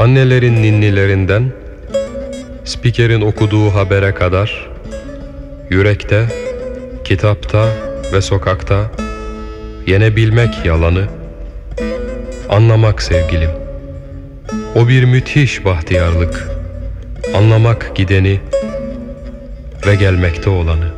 Annelerin ninnilerinden, spikerin okuduğu habere kadar, yürekte, kitapta ve sokakta, yenebilmek yalanı, anlamak sevgilim. O bir müthiş bahtiyarlık, anlamak gideni ve gelmekte olanı.